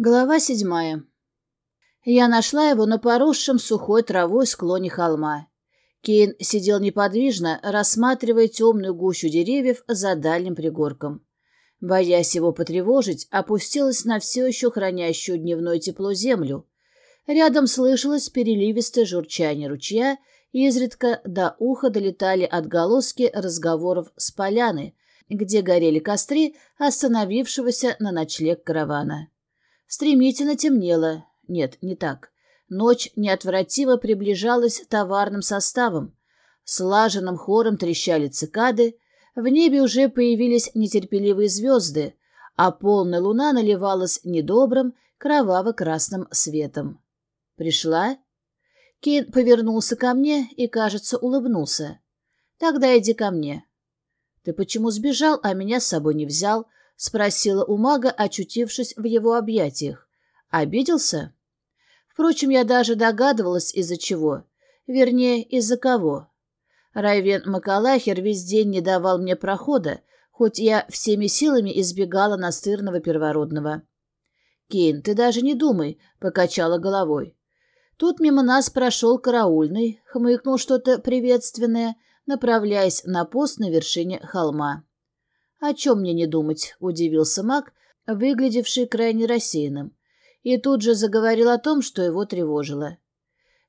Глава седьмая. Я нашла его на поросшем сухой травой склоне холма. Кейн сидел неподвижно, рассматривая темную гущу деревьев за дальним пригорком. Боясь его потревожить, опустилась на все еще хранящую дневное тепло землю. Рядом слышалось переливистое журчание ручья, и изредка до уха долетали отголоски разговоров с поляны, где горели костры остановившегося на ночлег каравана. Стремительно темнело. Нет, не так. Ночь неотвратимо приближалась товарным составом. Слаженным хором трещали цикады, в небе уже появились нетерпеливые звезды, а полная луна наливалась недобрым, кроваво-красным светом. «Пришла?» Кейн повернулся ко мне и, кажется, улыбнулся. «Тогда иди ко мне». «Ты почему сбежал, а меня с собой не взял?» — спросила у мага, очутившись в его объятиях. «Обиделся?» Впрочем, я даже догадывалась, из-за чего. Вернее, из-за кого. Райвен Макалахер весь день не давал мне прохода, хоть я всеми силами избегала настырного первородного. «Кейн, ты даже не думай», — покачала головой. Тут мимо нас прошел караульный, хмыкнул что-то приветственное, направляясь на пост на вершине холма. «О чем мне не думать?» — удивился маг, выглядевший крайне рассеянным, и тут же заговорил о том, что его тревожило.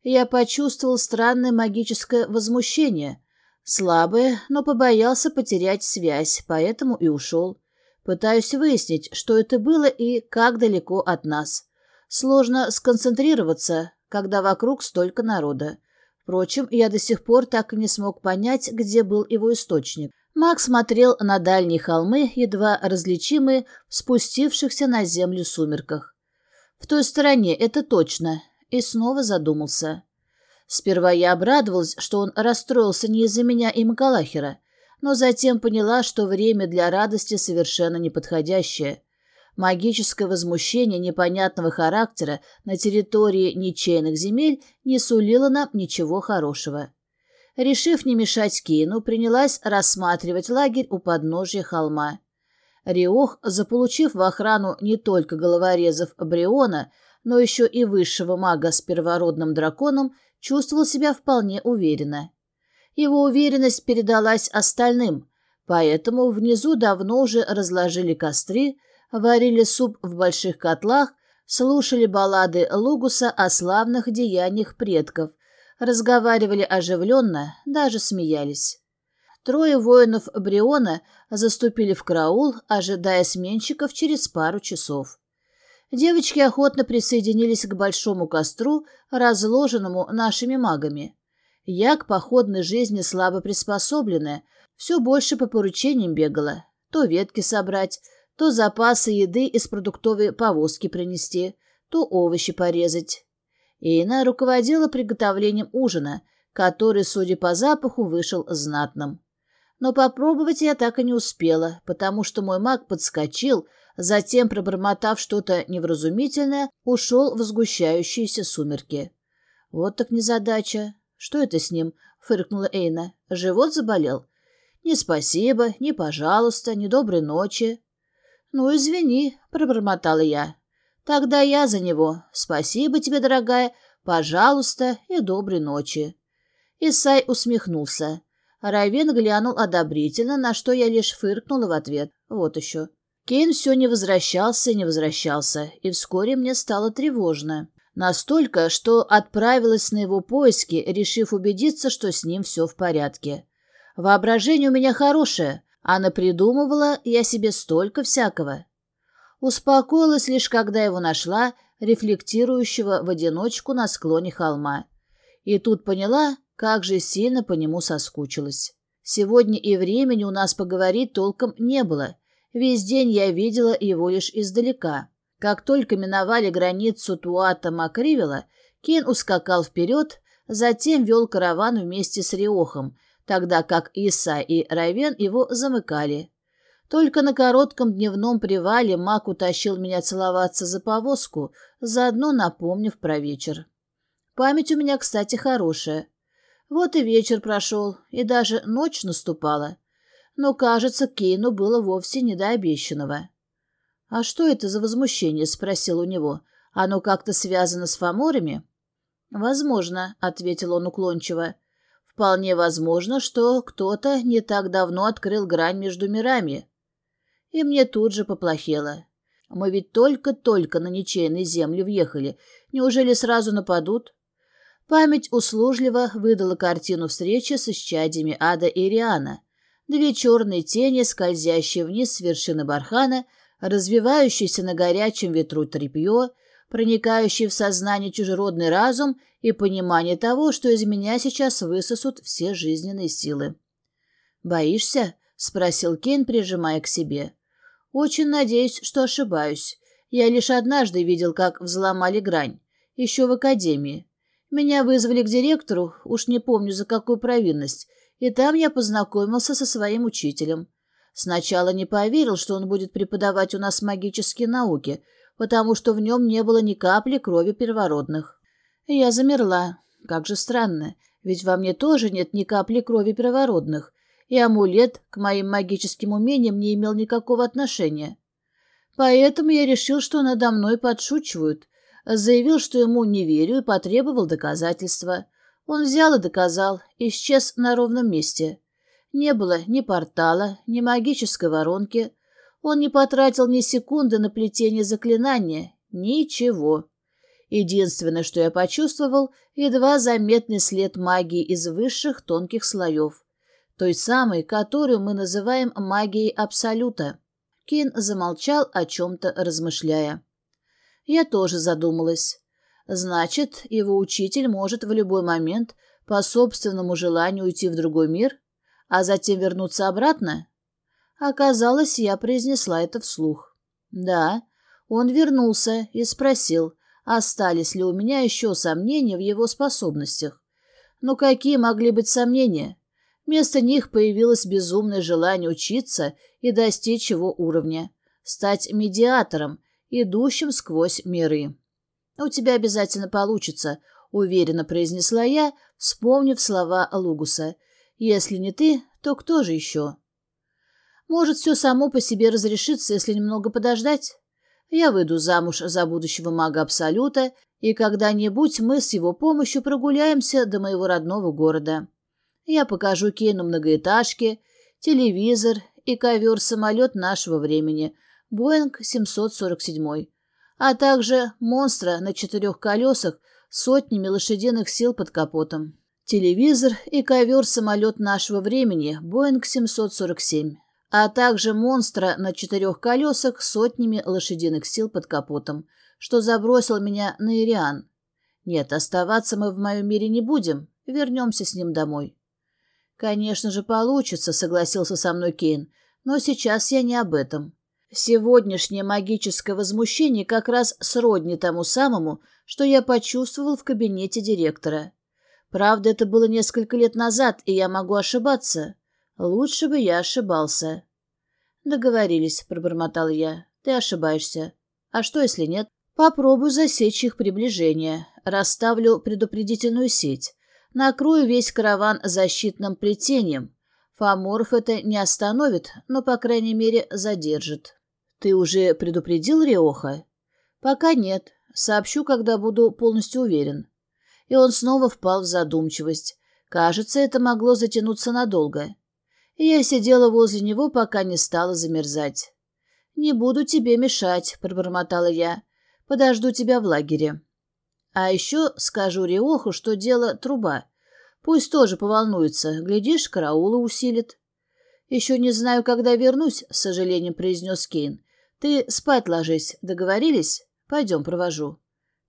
Я почувствовал странное магическое возмущение, слабое, но побоялся потерять связь, поэтому и ушел. Пытаюсь выяснить, что это было и как далеко от нас. Сложно сконцентрироваться, когда вокруг столько народа. Впрочем, я до сих пор так и не смог понять, где был его источник. Макс смотрел на дальние холмы, едва различимые в спустившихся на землю сумерках. В той стороне, это точно, и снова задумался. Сперва я обрадовалась, что он расстроился не из-за меня и Макалахера, но затем поняла, что время для радости совершенно неподходящее. Магическое возмущение непонятного характера на территории ничейных земель не сулило нам ничего хорошего. Решив не мешать Кину, принялась рассматривать лагерь у подножия холма. Риох, заполучив в охрану не только головорезов Бриона, но еще и высшего мага с первородным драконом, чувствовал себя вполне уверенно. Его уверенность передалась остальным, поэтому внизу давно уже разложили костры, варили суп в больших котлах, слушали баллады Лугуса о славных деяниях предков, разговаривали оживленно, даже смеялись. Трое воинов Бриона заступили в караул, ожидая сменщиков через пару часов. Девочки охотно присоединились к большому костру, разложенному нашими магами. Я к походной жизни слабо приспособленная, все больше по поручениям бегала. То ветки собрать, то запасы еды из продуктовой повозки принести, то овощи порезать. Эйна руководила приготовлением ужина, который, судя по запаху, вышел знатным. Но попробовать я так и не успела, потому что мой маг подскочил, затем, пробормотав что-то невразумительное, ушел в сгущающиеся сумерки. «Вот так незадача. Что это с ним?» — фыркнула Эйна. «Живот заболел?» «Не спасибо, не пожалуйста, не доброй ночи». «Ну, извини», — пробормотала я. Тогда я за него. Спасибо тебе, дорогая. Пожалуйста и доброй ночи. Исай усмехнулся. Равен глянул одобрительно, на что я лишь фыркнула в ответ. Вот еще. Кейн все не возвращался и не возвращался, и вскоре мне стало тревожно. Настолько, что отправилась на его поиски, решив убедиться, что с ним все в порядке. Воображение у меня хорошее, а напридумывала я себе столько всякого. Успокоилась лишь, когда его нашла, рефлектирующего в одиночку на склоне холма. И тут поняла, как же сильно по нему соскучилась. Сегодня и времени у нас поговорить толком не было. Весь день я видела его лишь издалека. Как только миновали границу Туата-Макривела, Кен ускакал вперед, затем вел караван вместе с Риохом, тогда как Иса и Равен его замыкали. Только на коротком дневном привале Мак утащил меня целоваться за повозку, заодно напомнив про вечер. Память у меня, кстати, хорошая. Вот и вечер прошел, и даже ночь наступала. Но, кажется, Кейну было вовсе не до обещанного. «А что это за возмущение?» — спросил у него. «Оно как-то связано с фаморами?» «Возможно», — ответил он уклончиво. «Вполне возможно, что кто-то не так давно открыл грань между мирами». И мне тут же поплохело. Мы ведь только-только на ничейные земли въехали. Неужели сразу нападут? Память услужливо выдала картину встречи с исчадьями Ада и Риана. Две черные тени, скользящие вниз с вершины бархана, развивающиеся на горячем ветру тряпье, проникающие в сознание чужеродный разум и понимание того, что из меня сейчас высосут все жизненные силы. «Боишься?» — спросил Кейн, прижимая к себе. «Очень надеюсь, что ошибаюсь. Я лишь однажды видел, как взломали грань. Еще в академии. Меня вызвали к директору, уж не помню за какую провинность, и там я познакомился со своим учителем. Сначала не поверил, что он будет преподавать у нас магические науки, потому что в нем не было ни капли крови первородных. Я замерла. Как же странно, ведь во мне тоже нет ни капли крови первородных, и амулет к моим магическим умениям не имел никакого отношения. Поэтому я решил, что надо мной подшучивают, заявил, что ему не верю и потребовал доказательства. Он взял и доказал, исчез на ровном месте. Не было ни портала, ни магической воронки. Он не потратил ни секунды на плетение заклинания. Ничего. Единственное, что я почувствовал, едва заметный след магии из высших тонких слоев той самой, которую мы называем магией Абсолюта. Кин замолчал, о чем-то размышляя. Я тоже задумалась. Значит, его учитель может в любой момент по собственному желанию уйти в другой мир, а затем вернуться обратно? Оказалось, я произнесла это вслух. Да, он вернулся и спросил, остались ли у меня еще сомнения в его способностях. Но какие могли быть сомнения? Вместо них появилось безумное желание учиться и достичь его уровня, стать медиатором, идущим сквозь миры. «У тебя обязательно получится», — уверенно произнесла я, вспомнив слова Лугуса. «Если не ты, то кто же еще?» «Может, все само по себе разрешится, если немного подождать?» Я выйду замуж за будущего мага Абсолюта, и когда-нибудь мы с его помощью прогуляемся до моего родного города. Я покажу Кейну многоэтажки, телевизор и ковер-самолет нашего времени, Боинг 747, а также монстра на четырех колесах сотнями лошадиных сил под капотом. Телевизор и ковер-самолет нашего времени, Боинг 747, а также монстра на четырех колесах сотнями лошадиных сил под капотом, что забросил меня на Ириан. Нет, оставаться мы в моем мире не будем, вернемся с ним домой. «Конечно же получится», — согласился со мной Кейн, «но сейчас я не об этом. Сегодняшнее магическое возмущение как раз сродни тому самому, что я почувствовал в кабинете директора. Правда, это было несколько лет назад, и я могу ошибаться. Лучше бы я ошибался». «Договорились», — пробормотал я. «Ты ошибаешься. А что, если нет?» «Попробую засечь их приближение. Расставлю предупредительную сеть. Накрою весь караван защитным плетением. Фоморф это не остановит, но, по крайней мере, задержит. Ты уже предупредил Риоха? Пока нет. Сообщу, когда буду полностью уверен. И он снова впал в задумчивость. Кажется, это могло затянуться надолго. И я сидела возле него, пока не стала замерзать. «Не буду тебе мешать», — пробормотала я. «Подожду тебя в лагере». А еще скажу Риоху, что дело труба. Пусть тоже поволнуется, глядишь, караула усилит. Еще не знаю, когда вернусь, с сожалением произнес Кейн. Ты спать ложись, договорились? Пойдем, провожу.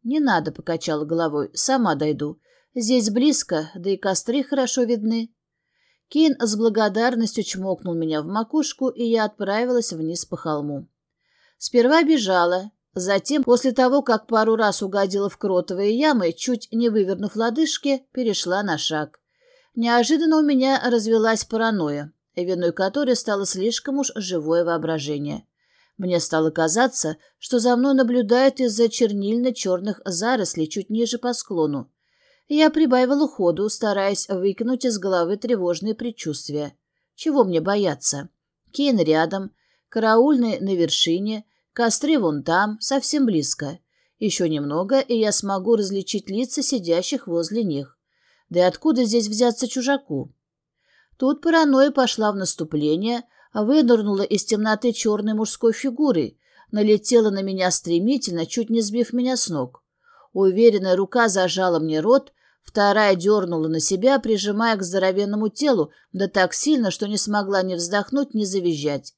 Не надо, покачала головой, сама дойду. Здесь близко, да и костры хорошо видны. Кейн с благодарностью чмокнул меня в макушку, и я отправилась вниз по холму. Сперва бежала, Затем, после того, как пару раз угодила в кротовые ямы, чуть не вывернув лодыжки, перешла на шаг. Неожиданно у меня развелась паранойя, виной которой стало слишком уж живое воображение. Мне стало казаться, что за мной наблюдают из-за чернильно-черных зарослей чуть ниже по склону. Я прибавила ходу, стараясь выкинуть из головы тревожные предчувствия. Чего мне бояться? Кейн рядом, караульный на вершине — Костры вон там, совсем близко. Еще немного, и я смогу различить лица сидящих возле них. Да и откуда здесь взяться чужаку? Тут паранойя пошла в наступление, вынырнула из темноты черной мужской фигуры, налетела на меня стремительно, чуть не сбив меня с ног. Уверенная рука зажала мне рот, вторая дернула на себя, прижимая к здоровенному телу, да так сильно, что не смогла ни вздохнуть, ни завизжать.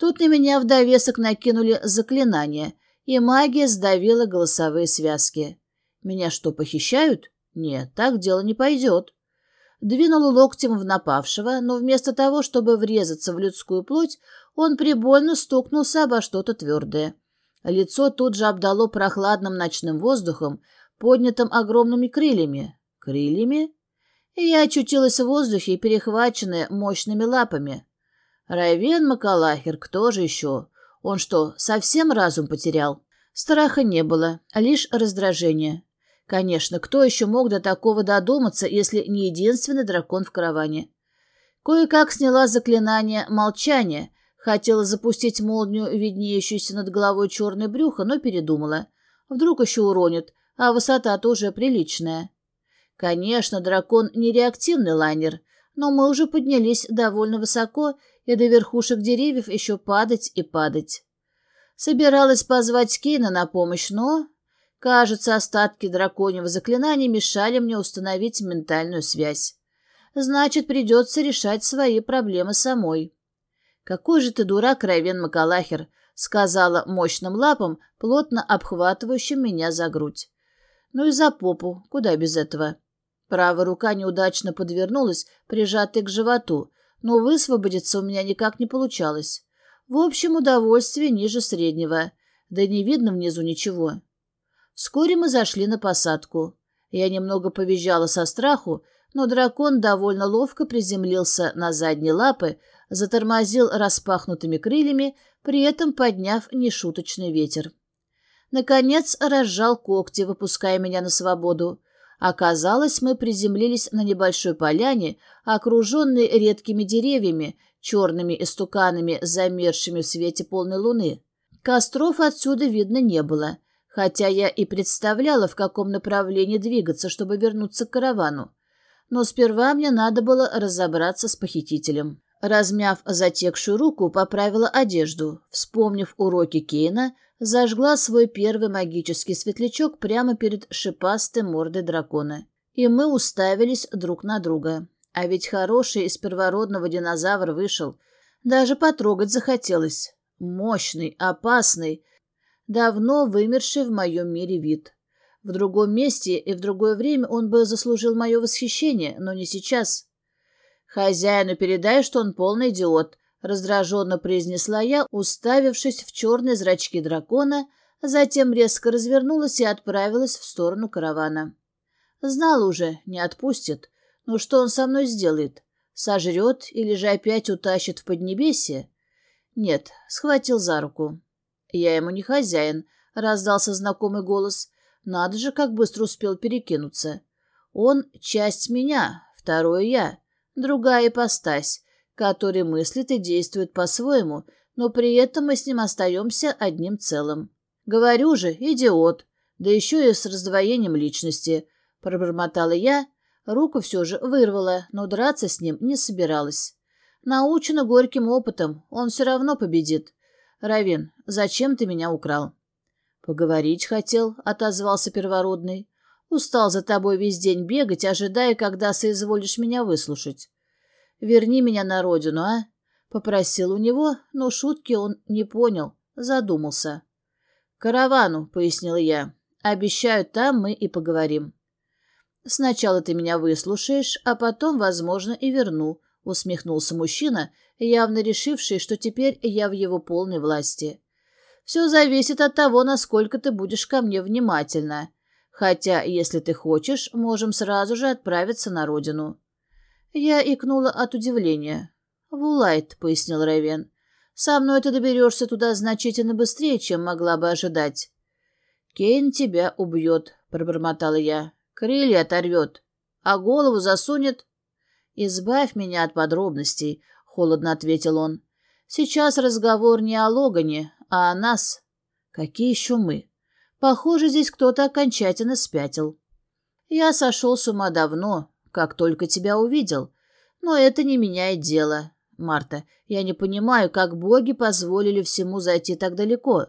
Тут на меня в довесок накинули заклинание, и магия сдавила голосовые связки. Меня что, похищают? Нет, так дело не пойдет. Двинул локтем в напавшего, но вместо того, чтобы врезаться в людскую плоть, он прибольно стукнулся обо что-то твердое. Лицо тут же обдало прохладным ночным воздухом, поднятым огромными крыльями. Крыльями? Я очутилась в воздухе, перехваченная мощными лапами. Райвен Макалахер, кто же еще? Он что, совсем разум потерял? Страха не было, а лишь раздражение. Конечно, кто еще мог до такого додуматься, если не единственный дракон в караване? Кое-как сняла заклинание молчания, хотела запустить молнию, виднеющуюся над головой черное брюхо, но передумала. Вдруг еще уронит, а высота-то уже приличная. Конечно, дракон не реактивный лайнер, но мы уже поднялись довольно высоко и до верхушек деревьев еще падать и падать. Собиралась позвать Кейна на помощь, но... Кажется, остатки драконьего заклинания мешали мне установить ментальную связь. Значит, придется решать свои проблемы самой. «Какой же ты дурак, Райвен Макалахер!» — сказала мощным лапом, плотно обхватывающим меня за грудь. «Ну и за попу, куда без этого?» Правая рука неудачно подвернулась, прижатая к животу, но высвободиться у меня никак не получалось. В общем, удовольствие ниже среднего, да не видно внизу ничего. Вскоре мы зашли на посадку. Я немного повизжала со страху, но дракон довольно ловко приземлился на задние лапы, затормозил распахнутыми крыльями, при этом подняв нешуточный ветер. Наконец разжал когти, выпуская меня на свободу. Оказалось, мы приземлились на небольшой поляне, окруженной редкими деревьями, черными истуканами, замерзшими в свете полной луны. Костров отсюда видно не было, хотя я и представляла, в каком направлении двигаться, чтобы вернуться к каравану. Но сперва мне надо было разобраться с похитителем. Размяв затекшую руку, поправила одежду. Вспомнив уроки Кейна, зажгла свой первый магический светлячок прямо перед шипастой мордой дракона. И мы уставились друг на друга. А ведь хороший из первородного динозавра вышел. Даже потрогать захотелось. Мощный, опасный, давно вымерший в моем мире вид. В другом месте и в другое время он бы заслужил мое восхищение, но не сейчас. «Хозяину передай, что он полный идиот», — раздраженно произнесла я, уставившись в черные зрачки дракона, затем резко развернулась и отправилась в сторону каравана. Знал уже, не отпустит. Ну что он со мной сделает? Сожрет или же опять утащит в Поднебесье? Нет, схватил за руку. Я ему не хозяин, — раздался знакомый голос. Надо же, как быстро успел перекинуться. Он — часть меня, второе я, другая ипостась, который мыслит и действует по-своему, но при этом мы с ним остаемся одним целым. Говорю же, идиот, да еще и с раздвоением личности, пробормотала я, руку все же вырвала, но драться с ним не собиралась. Научена горьким опытом, он все равно победит. Равин, зачем ты меня украл? Поговорить хотел, отозвался первородный. Устал за тобой весь день бегать, ожидая, когда соизволишь меня выслушать. Верни меня на родину, а? Попросил у него, но шутки он не понял, задумался. «Каравану», — пояснила я. «Обещаю, там мы и поговорим». «Сначала ты меня выслушаешь, а потом, возможно, и верну», — усмехнулся мужчина, явно решивший, что теперь я в его полной власти. «Все зависит от того, насколько ты будешь ко мне внимательна. Хотя, если ты хочешь, можем сразу же отправиться на родину». Я икнула от удивления. «Вулайт», — пояснил Рэвен. «Со мной ты доберешься туда значительно быстрее, чем могла бы ожидать». «Кейн тебя убьет», — пробормотала я. «Крылья оторвет, а голову засунет». «Избавь меня от подробностей», — холодно ответил он. «Сейчас разговор не о Логане, а о нас. Какие еще мы? Похоже, здесь кто-то окончательно спятил. Я сошел с ума давно, как только тебя увидел. Но это не меняет дело. Марта, я не понимаю, как боги позволили всему зайти так далеко.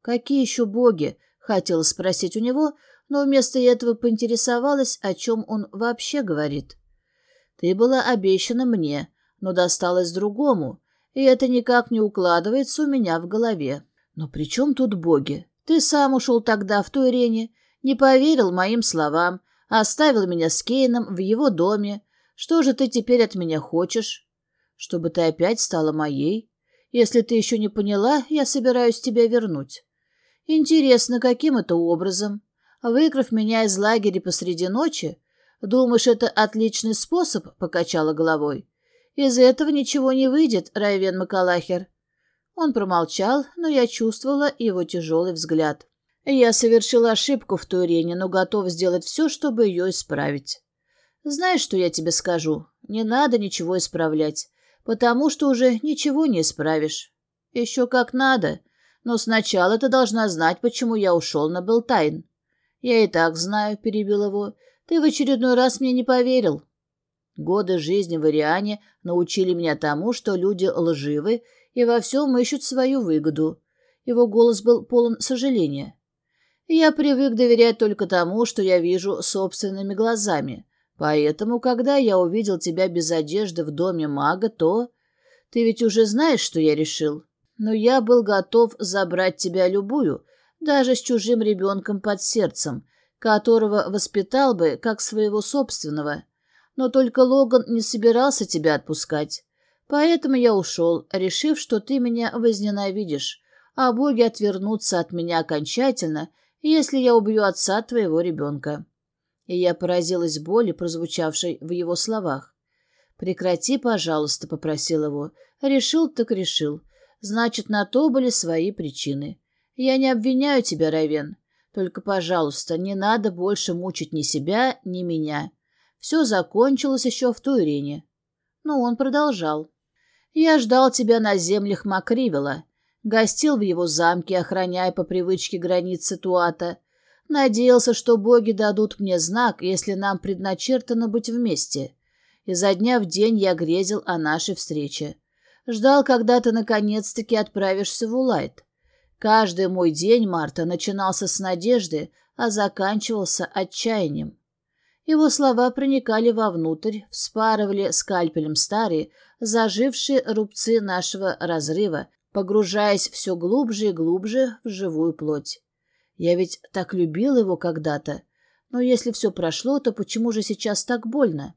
Какие еще боги? Хотела спросить у него, но вместо этого поинтересовалась, о чем он вообще говорит. Ты была обещана мне, но досталась другому, и это никак не укладывается у меня в голове. Но при чем тут боги? Ты сам ушел тогда в Турене, не поверил моим словам, оставил меня с Кейном в его доме. Что же ты теперь от меня хочешь? Чтобы ты опять стала моей? Если ты еще не поняла, я собираюсь тебя вернуть. Интересно, каким это образом? Выкрав меня из лагеря посреди ночи? Думаешь, это отличный способ? Покачала головой. Из этого ничего не выйдет, Райвен Макалахер. Он промолчал, но я чувствовала его тяжелый взгляд. Я совершил ошибку в Турене, но готов сделать все, чтобы ее исправить. Знаешь, что я тебе скажу? Не надо ничего исправлять, потому что уже ничего не исправишь. Еще как надо, но сначала ты должна знать, почему я ушел на Белтайн. Я и так знаю, — перебил его. Ты в очередной раз мне не поверил. Годы жизни в Ириане научили меня тому, что люди лживы и во всем ищут свою выгоду. Его голос был полон сожаления. Я привык доверять только тому, что я вижу собственными глазами. Поэтому, когда я увидел тебя без одежды в доме мага, то... Ты ведь уже знаешь, что я решил. Но я был готов забрать тебя любую, даже с чужим ребенком под сердцем, которого воспитал бы как своего собственного. Но только Логан не собирался тебя отпускать. Поэтому я ушел, решив, что ты меня возненавидишь, а боги отвернутся от меня окончательно, если я убью отца твоего ребенка. И я поразилась боли, прозвучавшей в его словах. «Прекрати, пожалуйста», — попросил его. «Решил, так решил. Значит, на то были свои причины. Я не обвиняю тебя, Равен. Только, пожалуйста, не надо больше мучить ни себя, ни меня. Все закончилось еще в Туирене». Но он продолжал. «Я ждал тебя на землях Макривела, гостил в его замке, охраняя по привычке границы Туата, надеялся, что боги дадут мне знак, если нам предначертано быть вместе. Изо дня в день я грезил о нашей встрече. Ждал, когда ты наконец-таки отправишься в Улайт. Каждый мой день, Марта, начинался с надежды, а заканчивался отчаянием. Его слова проникали вовнутрь, вспарывали скальпелем старые, зажившие рубцы нашего разрыва, погружаясь все глубже и глубже в живую плоть. Я ведь так любил его когда-то, но если все прошло, то почему же сейчас так больно?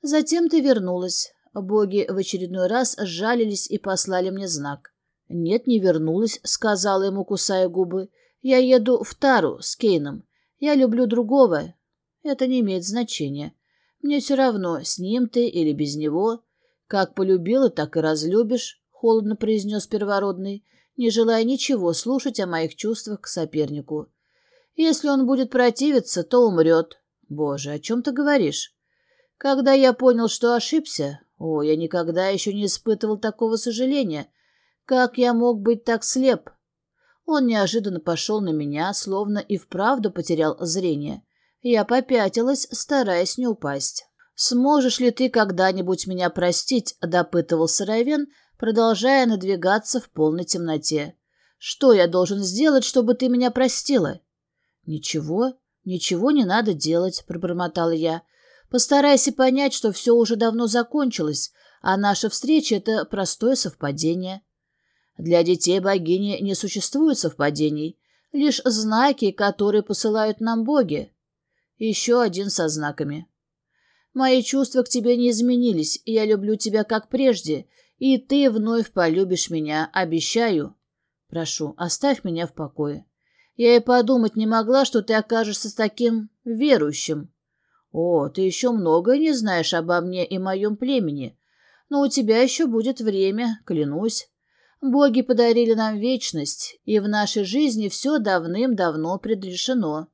Затем ты вернулась, Боги в очередной раз сжалились и послали мне знак. «Нет, не вернулась», — сказала ему, кусая губы. «Я еду в Тару с Кейном. Я люблю другого. Это не имеет значения. Мне все равно, с ним ты или без него. Как полюбила, так и разлюбишь», — холодно произнес первородный, не желая ничего слушать о моих чувствах к сопернику. «Если он будет противиться, то умрет». «Боже, о чем ты говоришь?» Когда я понял, что ошибся, о, я никогда еще не испытывал такого сожаления. Как я мог быть так слеп? Он неожиданно пошел на меня, словно и вправду потерял зрение. Я попятилась, стараясь не упасть. «Сможешь ли ты когда-нибудь меня простить?» — допытывался Равен, продолжая надвигаться в полной темноте. «Что я должен сделать, чтобы ты меня простила?» «Ничего, ничего не надо делать», — пробормотала я. Постарайся понять, что все уже давно закончилось, а наша встреча — это простое совпадение. Для детей богини не существует совпадений, лишь знаки, которые посылают нам боги. Еще один со знаками. Мои чувства к тебе не изменились, я люблю тебя как прежде, и ты вновь полюбишь меня, обещаю. Прошу, оставь меня в покое. Я и подумать не могла, что ты окажешься таким верующим. «О, ты еще многое не знаешь обо мне и моем племени, но у тебя еще будет время, клянусь. Боги подарили нам вечность, и в нашей жизни все давным-давно предрешено.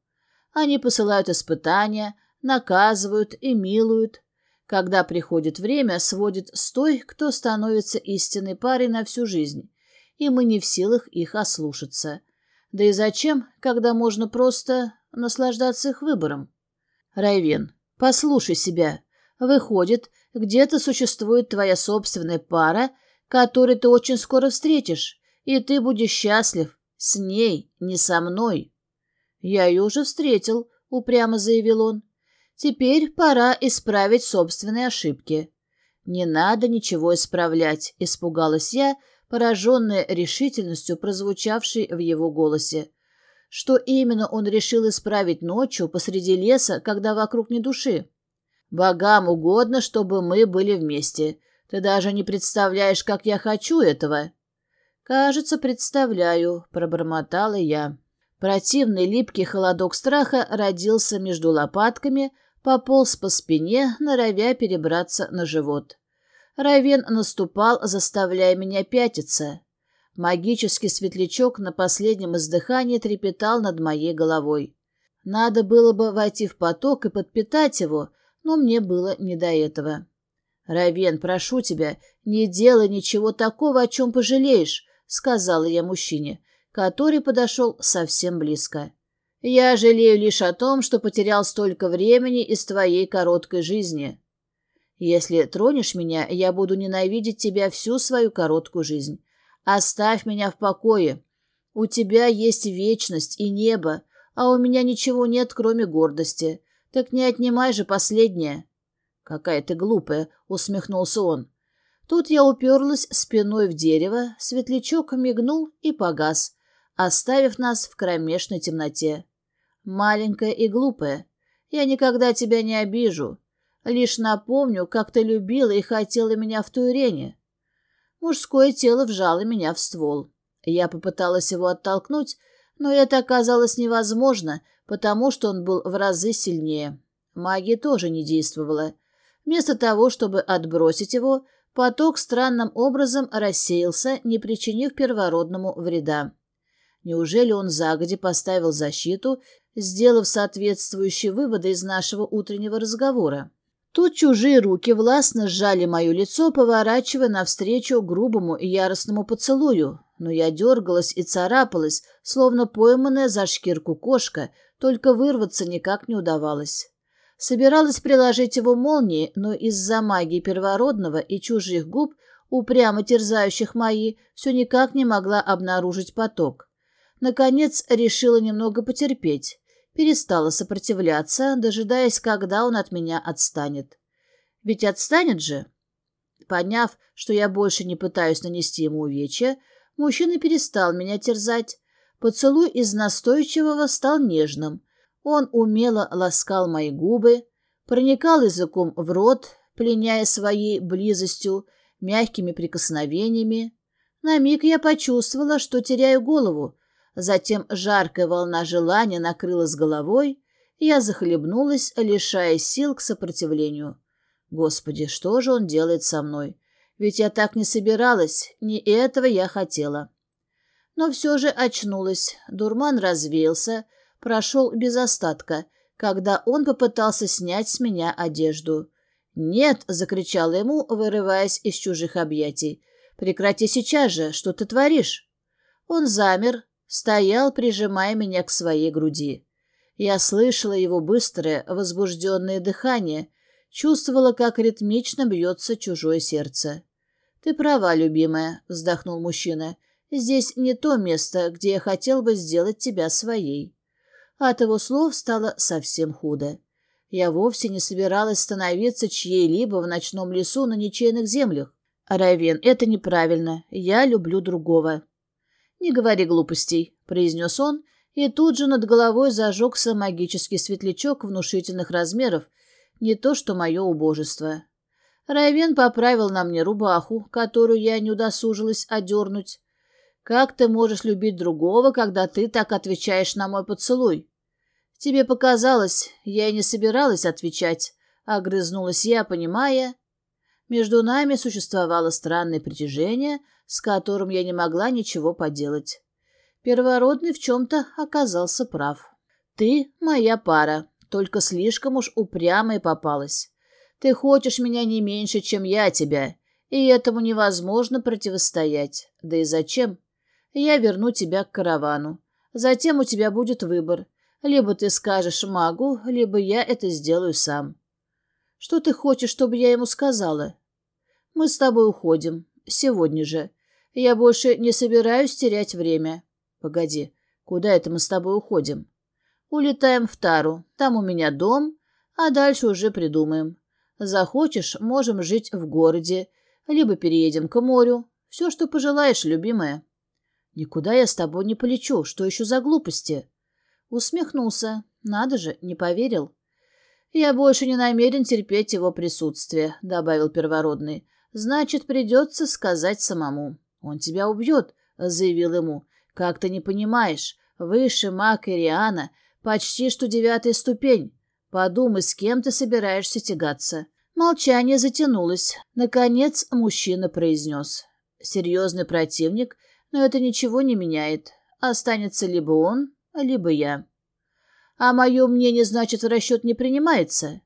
Они посылают испытания, наказывают и милуют. Когда приходит время, сводит с той, кто становится истинной парой на всю жизнь, и мы не в силах их ослушаться. Да и зачем, когда можно просто наслаждаться их выбором? Райвен, послушай себя. Выходит, где-то существует твоя собственная пара, которую ты очень скоро встретишь, и ты будешь счастлив с ней, не со мной. Я ее уже встретил, упрямо заявил он. Теперь пора исправить собственные ошибки. Не надо ничего исправлять, испугалась я, пораженная решительностью, прозвучавшей в его голосе. Что именно он решил исправить ночью посреди леса, когда вокруг ни души? Богам угодно, чтобы мы были вместе. Ты даже не представляешь, как я хочу этого. Кажется, представляю, пробормотала я. Противный липкий холодок страха родился между лопатками, пополз по спине, норовя перебраться на живот. Равен наступал, заставляя меня пятиться. Магический светлячок на последнем издыхании трепетал над моей головой. Надо было бы войти в поток и подпитать его, но мне было не до этого. «Равен, прошу тебя, не делай ничего такого, о чем пожалеешь», — сказала я мужчине, который подошел совсем близко. «Я жалею лишь о том, что потерял столько времени из твоей короткой жизни. Если тронешь меня, я буду ненавидеть тебя всю свою короткую жизнь. Оставь меня в покое. У тебя есть вечность и небо, а у меня ничего нет, кроме гордости. Так не отнимай же последнее. Какая ты глупая, усмехнулся он. Тут я уперлась спиной в дерево, светлячок мигнул и погас, оставив нас в кромешной темноте. Маленькая и глупая, я никогда тебя не обижу. Лишь напомню, как ты любила и хотела меня в Туирене. Мужское тело вжало меня в ствол. Я попыталась его оттолкнуть, но это оказалось невозможно, потому что он был в разы сильнее. Магия тоже не действовала. Вместо того, чтобы отбросить его, поток странным образом рассеялся, не причинив первородному вреда. Неужели он загоди поставил защиту, сделав соответствующие выводы из нашего утреннего разговора? Тут чужие руки властно сжали мое лицо, поворачивая навстречу грубому и яростному поцелую, но я дергалась и царапалась, словно пойманная за шкирку кошка, только вырваться никак не удавалось. Собиралась приложить его молнией, но из-за магии первородного и чужих губ, упрямо терзающих мои, все никак не могла обнаружить поток. Наконец решила немного потерпеть перестала сопротивляться, дожидаясь, когда он от меня отстанет. Ведь отстанет же. Поняв, что я больше не пытаюсь нанести ему увечья, мужчина перестал меня терзать. Поцелуй из настойчивого стал нежным. Он умело ласкал мои губы, проникал языком в рот, пленяя своей близостью, мягкими прикосновениями. На миг я почувствовала, что теряю голову, Затем жаркая волна желания накрыла с головой, и я захлебнулась, лишая сил к сопротивлению. Господи, что же он делает со мной? Ведь я так не собиралась, не этого я хотела. Но все же очнулась, дурман развеялся, прошел без остатка, когда он попытался снять с меня одежду. «Нет!» — закричала ему, вырываясь из чужих объятий. «Прекрати сейчас же! Что ты творишь?» Он замер, стоял, прижимая меня к своей груди. Я слышала его быстрое, возбужденное дыхание, чувствовала, как ритмично бьется чужое сердце. «Ты права, любимая», — вздохнул мужчина. «Здесь не то место, где я хотел бы сделать тебя своей». От его слов стало совсем худо. Я вовсе не собиралась становиться чьей-либо в ночном лесу на ничейных землях. Райвен, это неправильно. Я люблю другого. «Не говори глупостей», — произнес он, и тут же над головой зажегся магический светлячок внушительных размеров, не то что мое убожество. Райвен поправил на мне рубаху, которую я не удосужилась одернуть. «Как ты можешь любить другого, когда ты так отвечаешь на мой поцелуй?» «Тебе показалось, я и не собиралась отвечать», — огрызнулась я, понимая. Между нами существовало странное притяжение — с которым я не могла ничего поделать. Первородный в чем-то оказался прав. «Ты моя пара, только слишком уж упрямая попалась. Ты хочешь меня не меньше, чем я тебя, и этому невозможно противостоять. Да и зачем? Я верну тебя к каравану. Затем у тебя будет выбор. Либо ты скажешь магу, либо я это сделаю сам. Что ты хочешь, чтобы я ему сказала? Мы с тобой уходим. Сегодня же. Я больше не собираюсь терять время. Погоди, куда это мы с тобой уходим? Улетаем в Тару. Там у меня дом, а дальше уже придумаем. Захочешь, можем жить в городе, либо переедем к морю. Все, что пожелаешь, любимая. Никуда я с тобой не полечу. Что еще за глупости? Усмехнулся. Надо же, не поверил. Я больше не намерен терпеть его присутствие, добавил первородный. Значит, придется сказать самому. Он тебя убьет, заявил ему. Как ты не понимаешь, выше маг Ириана, почти что девятая ступень. Подумай, с кем ты собираешься тягаться. Молчание затянулось. Наконец мужчина произнес. Серьезный противник, но это ничего не меняет. Останется либо он, либо я. А мое мнение, значит, в расчет не принимается.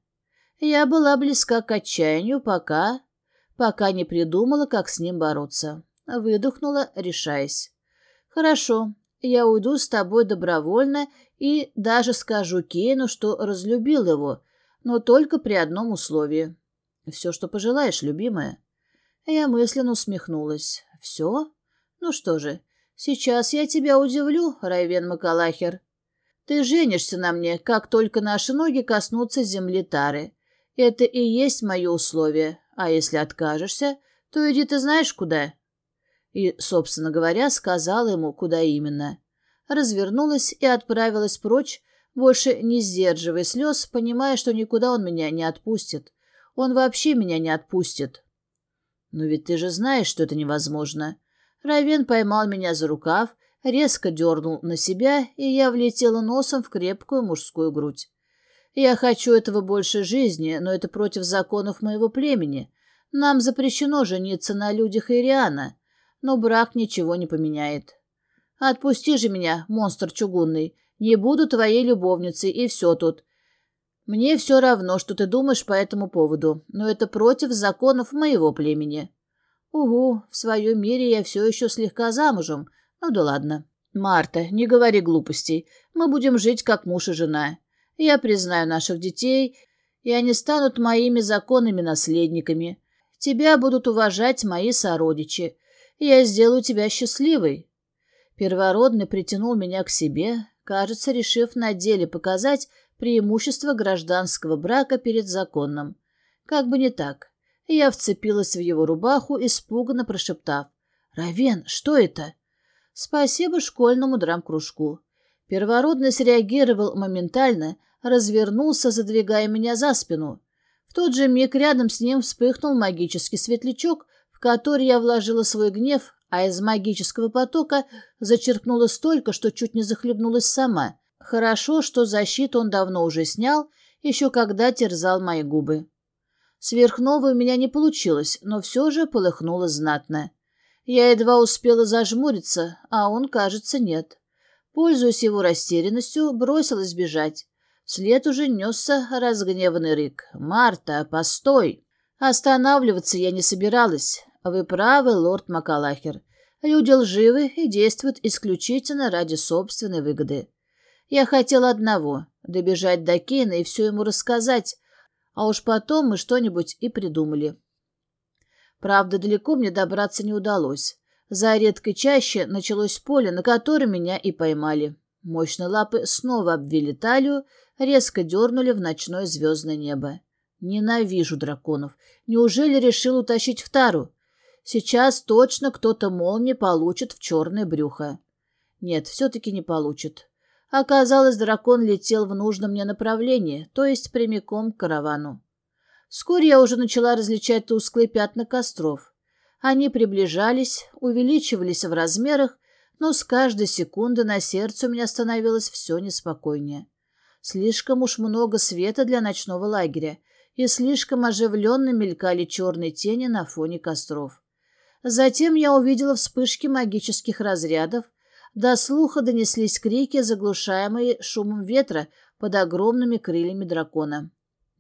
Я была близка к отчаянию, пока... пока не придумала, как с ним бороться. Выдохнула, решаясь. «Хорошо, я уйду с тобой добровольно и даже скажу Кейну, что разлюбил его, но только при одном условии. Все, что пожелаешь, любимая». Я мысленно усмехнулась. «Все? Ну что же, сейчас я тебя удивлю, Райвен Макалахер. Ты женишься на мне, как только наши ноги коснутся земли Тары. Это и есть мое условие, а если откажешься, то иди ты знаешь куда». И, собственно говоря, сказала ему, куда именно. Развернулась и отправилась прочь, больше не сдерживая слез, понимая, что никуда он меня не отпустит. Он вообще меня не отпустит. «Но ведь ты же знаешь, что это невозможно». Равен поймал меня за рукав, резко дернул на себя, и я влетела носом в крепкую мужскую грудь. «Я хочу этого больше жизни, но это против законов моего племени. Нам запрещено жениться на людях Ириана, но брак ничего не поменяет. Отпусти же меня, монстр чугунный, не буду твоей любовницей, и все тут. Мне все равно, что ты думаешь по этому поводу, но это против законов моего племени. Угу, в своем мире я все еще слегка замужем. Ну да ладно. Марта, не говори глупостей. Мы будем жить как муж и жена. Я признаю наших детей, и они станут моими законными наследниками. Тебя будут уважать мои сородичи. Я сделаю тебя счастливой. Первородный притянул меня к себе, кажется, решив на деле показать, преимущество гражданского брака перед законным. Как бы не так. Я вцепилась в его рубаху, испуганно прошептав. «Равен, что это?» «Спасибо школьному драм-кружку». Первородный среагировал моментально, развернулся, задвигая меня за спину. В тот же миг рядом с ним вспыхнул магический светлячок, в который я вложила свой гнев, а из магического потока зачерпнула столько, что чуть не захлебнулась сама. Хорошо, что защиту он давно уже снял, еще когда терзал мои губы. Сверхновой у меня не получилось, но все же полыхнуло знатно. Я едва успела зажмуриться, а он, кажется, нет. Пользуясь его растерянностью, бросилась бежать. Вслед уже несся разгневанный рык. «Марта, постой!» Останавливаться я не собиралась. Вы правы, лорд Макалахер. Люди лживы и действуют исключительно ради собственной выгоды. Я хотел одного — добежать до Кейна и все ему рассказать, а уж потом мы что-нибудь и придумали. Правда, далеко мне добраться не удалось. За редкой чаще началось поле, на котором меня и поймали. Мощные лапы снова обвили талию, резко дернули в ночное звездное небо. Ненавижу драконов. Неужели решил утащить в тару? Сейчас точно кто-то молнии получит в черное брюхо. Нет, все-таки не получит. Оказалось, дракон летел в нужном мне направлении, то есть прямиком к каравану. Вскоре я уже начала различать тусклые пятна костров. Они приближались, увеличивались в размерах, но с каждой секунды на сердце у меня становилось все неспокойнее. Слишком уж много света для ночного лагеря, и слишком оживленно мелькали черные тени на фоне костров. Затем я увидела вспышки магических разрядов, до слуха донеслись крики, заглушаемые шумом ветра под огромными крыльями дракона.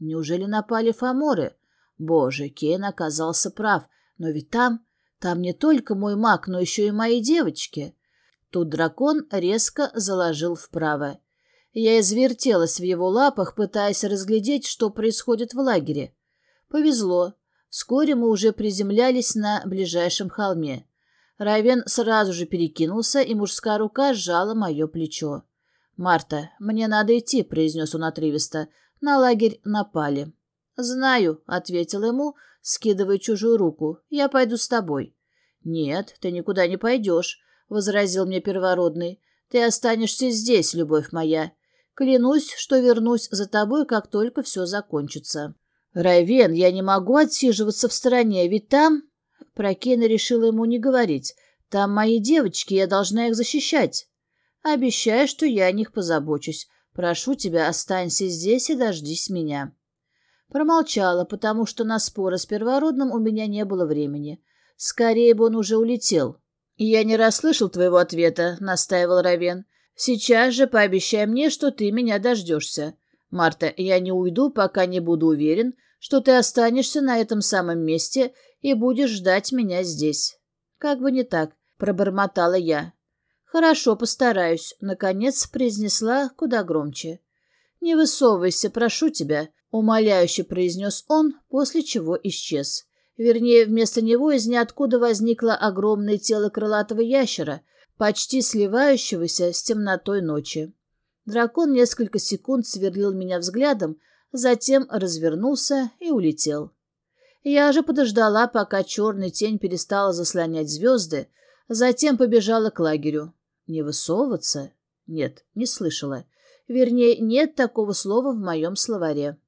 Неужели напали фаморы? Боже, Кейн оказался прав, но ведь там... Там не только мой маг, но еще и мои девочки. Тут дракон резко заложил вправо. Я извертелась в его лапах, пытаясь разглядеть, что происходит в лагере. Повезло. Вскоре мы уже приземлялись на ближайшем холме. Райвен сразу же перекинулся, и мужская рука сжала мое плечо. «Марта, мне надо идти», — произнес он отрывисто. «На лагерь напали». «Знаю», — ответил ему, скидывая чужую руку. «Я пойду с тобой». «Нет, ты никуда не пойдешь», — возразил мне первородный. «Ты останешься здесь, любовь моя. Клянусь, что вернусь за тобой, как только все закончится». «Райвен, я не могу отсиживаться в стороне, ведь там...» Прокена решила ему не говорить. «Там мои девочки, я должна их защищать». «Обещаю, что я о них позабочусь. Прошу тебя, останься здесь и дождись меня». Промолчала, потому что на споры с первородным у меня не было времени. Скорее бы он уже улетел. «Я не расслышал твоего ответа», — настаивал Равен. «Сейчас же пообещай мне, что ты меня дождешься. Марта, я не уйду, пока не буду уверен, что ты останешься на этом самом месте и будешь ждать меня здесь». «Как бы не так», — пробормотала я. «Хорошо, постараюсь», — наконец произнесла куда громче. «Не высовывайся, прошу тебя», Умоляюще произнес он, после чего исчез. Вернее, вместо него из ниоткуда возникло огромное тело крылатого ящера, почти сливающегося с темнотой ночи. Дракон несколько секунд сверлил меня взглядом, затем развернулся и улетел. Я же подождала, пока черная тень перестала заслонять звезды, затем побежала к лагерю. Не высовываться? Нет, не слышала. Вернее, нет такого слова в моем словаре.